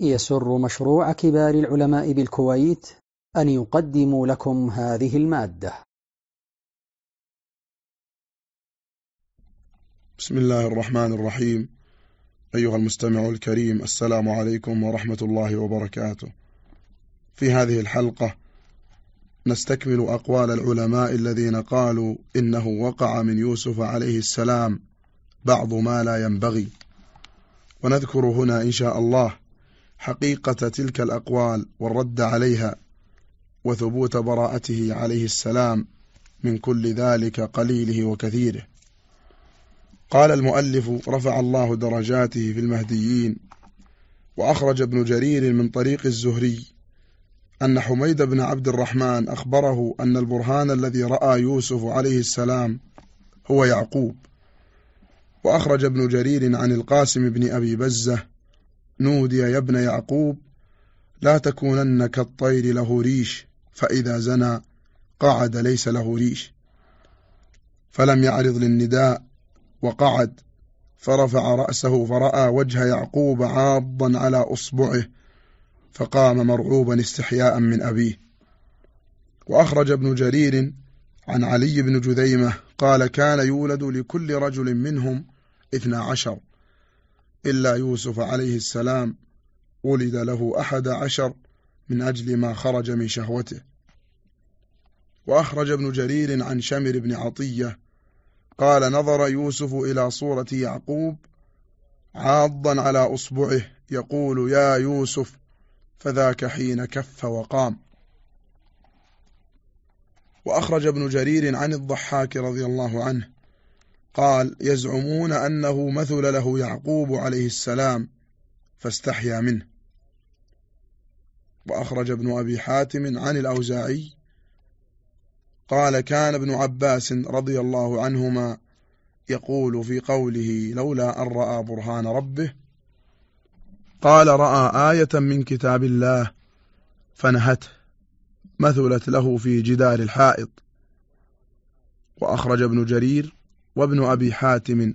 يسر مشروع كبار العلماء بالكويت أن يقدم لكم هذه المادة. بسم الله الرحمن الرحيم. أيها المستمع الكريم السلام عليكم ورحمة الله وبركاته. في هذه الحلقة نستكمل أقوال العلماء الذين قالوا إنه وقع من يوسف عليه السلام بعض ما لا ينبغي. ونذكر هنا إن شاء الله حقيقة تلك الأقوال والرد عليها وثبوت براءته عليه السلام من كل ذلك قليله وكثيره. قال المؤلف رفع الله درجاته في المهديين وأخرج ابن جرير من طريق الزهري أن حميد بن عبد الرحمن أخبره أن البرهان الذي رأى يوسف عليه السلام هو يعقوب. وأخرج ابن جرير عن القاسم بن أبي بزة نودي يا ابن يعقوب لا تكونن كالطير له ريش فإذا زنى قعد ليس له ريش. فلم يعرض للنداء وقعد فرفع رأسه فرأى وجه يعقوب عاضا على أصبعه فقام مرعوبا استحياء من أبيه. وأخرج ابن جرير عن علي بن جذيمة قال كان يولد لكل رجل منهم اثنا عشر إلا يوسف عليه السلام ولد له أحد عشر من أجل ما خرج من شهوته. وأخرج ابن جرير عن شمر بن عطية قال نظر يوسف إلى صورة يعقوب عاضا على أصبعه يقول يا يوسف فذاك حين كف وقام. وأخرج ابن جرير عن الضحاك رضي الله عنه قال يزعمون أنه مثل له يعقوب عليه السلام فاستحيا منه. وأخرج ابن أبي حاتم عن الأوزاعي قال كان ابن عباس رضي الله عنهما يقول في قوله لولا أن رأى برهان ربه قال رأى آية من كتاب الله فنهته مثلت له في جدار الحائط. وأخرج ابن جرير وابن أبي حاتم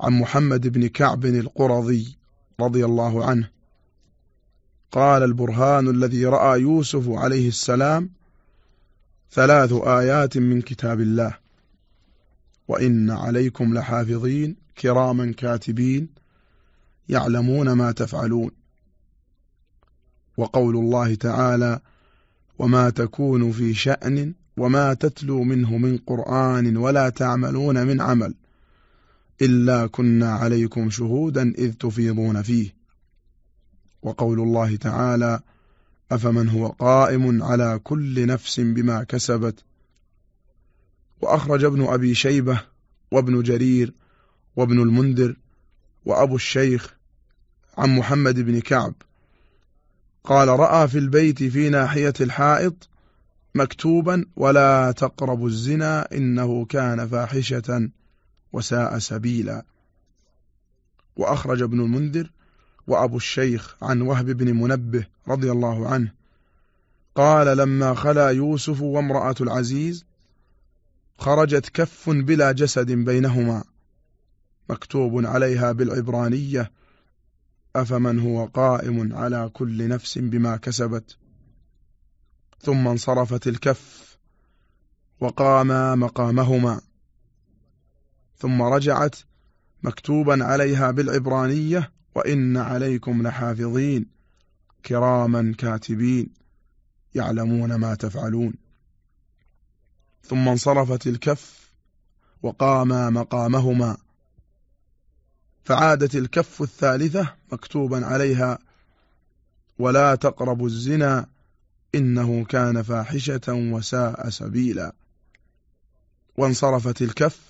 عن محمد بن كعب القرظي رضي الله عنه. قال البرهان الذي رأى يوسف عليه السلام ثلاث آيات من كتاب الله وإن عليكم لحافظين كراما كاتبين يعلمون ما تفعلون. وقول الله تعالى وما تكون في شأن وما تتلو منه من قرآن ولا تعملون من عمل إلا كنا عليكم شهودا إذ تفيضون فيه. وقول الله تعالى أفمن هو قائم على كل نفس بما كسبت. وأخرج ابن أبي شيبة وابن جرير وابن المنذر وأبو الشيخ عن محمد بن كعب. قال رأى في البيت في ناحية الحائط مكتوبا ولا تقربوا الزنا إنه كان فاحشة وساء سبيلا. وأخرج ابن المنذر وأبو الشيخ عن وهب بن منبه رضي الله عنه قال لما خلا يوسف وامرأة العزيز خرجت كف بلا جسد بينهما مكتوب عليها بالعبرانية أفمن هو قائم على كل نفس بما كسبت. ثم انصرفت الكف وقاما مقامهما. ثم رجعت مكتوبا عليها بالعبرانية وإن عليكم لحافظين كراما كاتبين يعلمون ما تفعلون. ثم انصرفت الكف وقاما مقامهما. فعادت الكف الثالثة مكتوبا عليها ولا تقربوا الزنا إنه كان فاحشة وساء سبيلا. وانصرفت الكف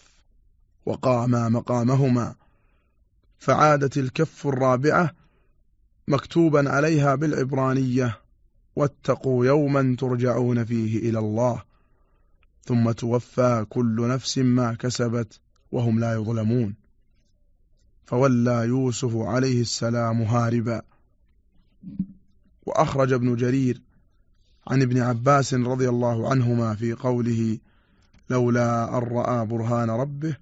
وقاما مقامهما. فعادت الكف الرابعة مكتوبا عليها بالعبرانية واتقوا يوما ترجعون فيه إلى الله. ثم توفى كل نفس ما كسبت وهم لا يظلمون. فولى يوسف عليه السلام هاربا. وأخرج ابن جرير عن ابن عباس رضي الله عنهما في قوله لولا أن رأى برهان ربه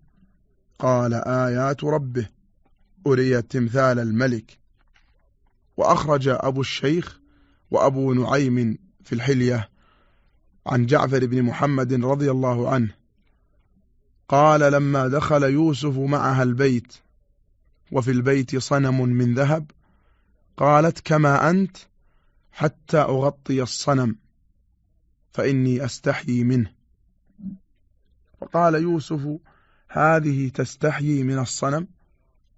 قال آيات ربه أريت تمثال الملك. وأخرج أبو الشيخ وأبو نعيم في الحلية عن جعفر بن محمد رضي الله عنه قال لما دخل يوسف معها البيت وفي البيت صنم من ذهب قالت كما أنت؟ حتى أغطي الصنم فإني أستحيي منه. فقال يوسف هذه تستحيي من الصنم؟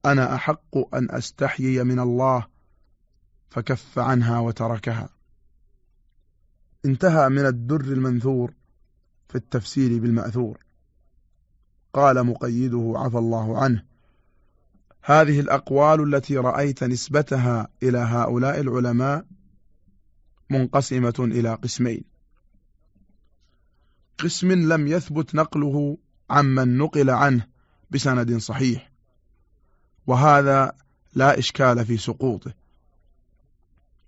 أنا أحق أن أستحيي من الله. فكف عنها وتركها. انتهى من الدر المنثور في التفسير بالمأثور. قال مقيده عفى الله عنه. هذه الأقوال التي رأيت نسبتها إلى هؤلاء العلماء منقسمة إلى قسمين. قسم لم يثبت نقله عمن نقل عنه بسند صحيح وهذا لا إشكال في سقوطه.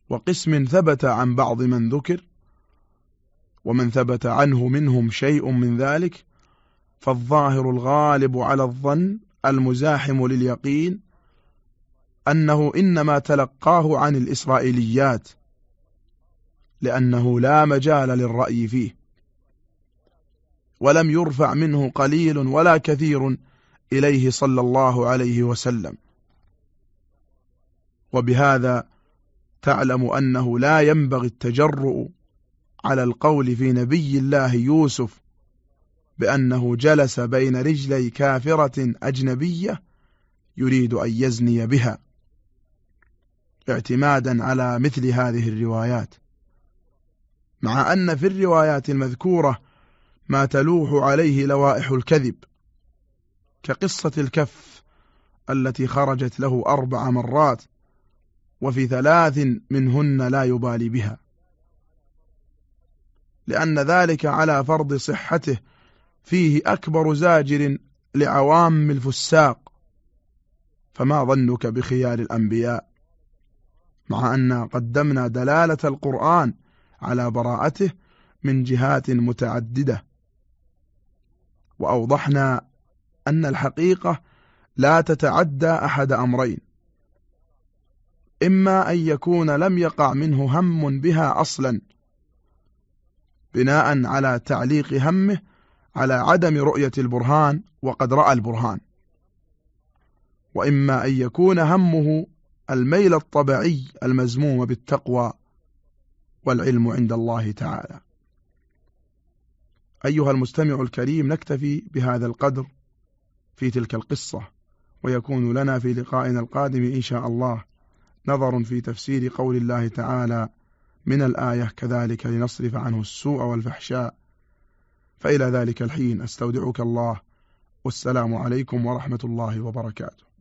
وقسم ثبت عن بعض من ذكر ومن ثبت عنه منهم شيء من ذلك فالظاهر الغالب على الظن المزاحم لليقين أنه إنما تلقاه عن الإسرائيليات لأنه لا مجال للرأي فيه. ولم يرفع منه قليل ولا كثير إليه صلى الله عليه وسلم. وبهذا تعلم أنه لا ينبغي التجرؤ على القول في نبي الله يوسف بأنه جلس بين رجلي كافرة أجنبية يريد أن يزني بها. اعتمادا على مثل هذه الروايات. مع أن في الروايات المذكورة ما تلوح عليه لوائح الكذب كقصة الكف التي خرجت له أربع مرات وفي ثلاث منهن لا يبالي بها. لأن ذلك على فرض صحته فيه أكبر زاجر لعوام الفساق فما ظنك بخيار الأنبياء؟ مع أن قدمنا دلالة القرآن على براءته من جهات متعددة. وأوضحنا أن الحقيقة لا تتعدى أحد أمرين. إما أن يكون لم يقع منه هم بها أصلا بناء على تعليق همه على عدم رؤية البرهان وقد رأى البرهان. وإما أن يكون همه الميل الطبيعي المزموم بالتقوى. والعلم عند الله تعالى. أيها المستمع الكريم نكتفي بهذا القدر في تلك القصة ويكون لنا في لقائنا القادم إن شاء الله نظر في تفسير قول الله تعالى من الآية كذلك لنصرف عنه السوء والفحشاء فإلى ذلك الحين أستودعك الله. والسلام عليكم ورحمة الله وبركاته.